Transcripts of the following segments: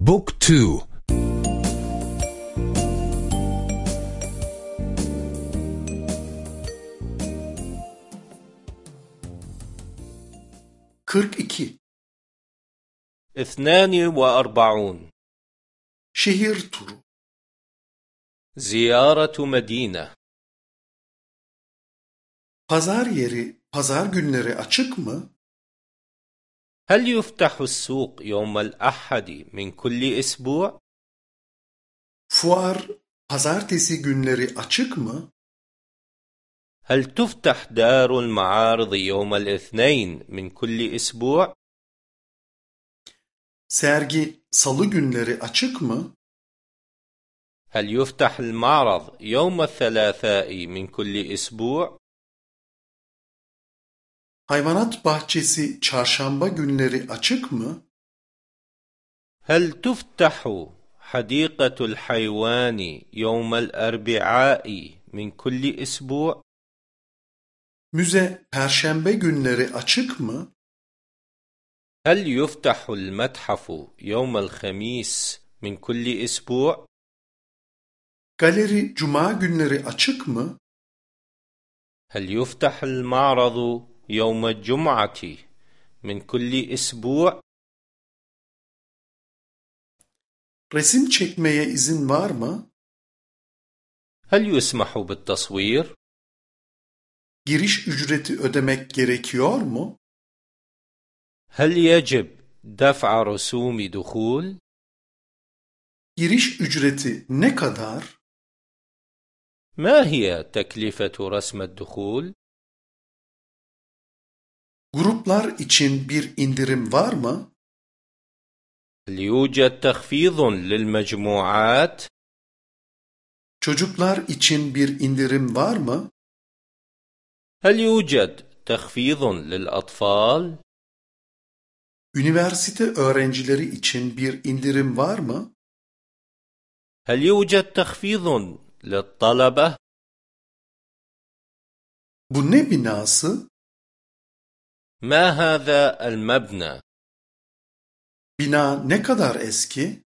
Book 2 42 42 Şehir turu. Ziyaretu Medine Pazar yeri pazar günleri açık mı? هل يفتح السوق يوم الأحد من كل أسبوع؟ Fuar pazartesi günleri açık mı? هل تفتح دار المعارض يوم الاثنين من كل أسبوع؟ Sergi salı günleri açık mı? هل يفتح المعرض يوم الثلاثاء من كل أسبوع؟ Hayvanat bahçesi çarşamba günleri açık mı? هل تفتح حديقة الحيوان يوم الأربعاء من كل أسبوع؟ Müze perşembe günleri açık mı? هل يفتح المتحف يوم الخميس من كل أسبوع؟ Galeri cuma günleri açık mı? هل يفتح المعرض يوم الجمعة من كل أسبوع. رسم çekmeye izin var mı? هل يسمح بالتصوير؟ giriş ücreti ödemek gerekiyor mu? هل يجب دفع رسوم دخول؟ giriş ücreti ne ما هي تكلفة رسم الدخول؟ Gruplar için bir indirim var mı? هل يوجد تخفيض للمجموعات؟ Çocuklar için bir indirim var mı? هل يوجد تخفيض للأطفال؟ Üniversite öğrencileri için bir indirim var mı? هل يوجد تخفيض للطلبة؟ Bu ne binası? ما هذا المبنى؟ Bina ne kadar eski?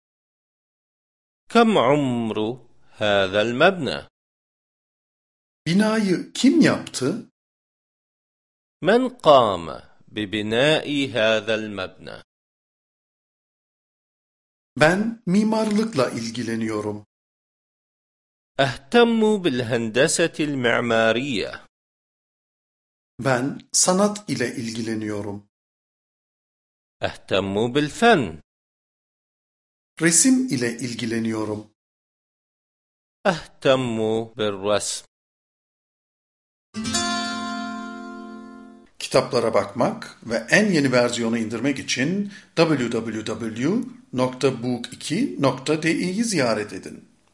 كم عمر هذا المبنى؟ Binayı kim yaptı? من قام ببناء هذا المبنى؟ Ben mimarlıkla ilgileniyorum. أهتم بالهندسة المعمارية Ben sanat ile ilgileniyorum. Ehtemmu bil fen. Resim ile ilgileniyorum. Ehtemmu bil resm. Kitaplara bakmak ve en yeni versiyonu indirmek için www.book2.de'yi ziyaret edin.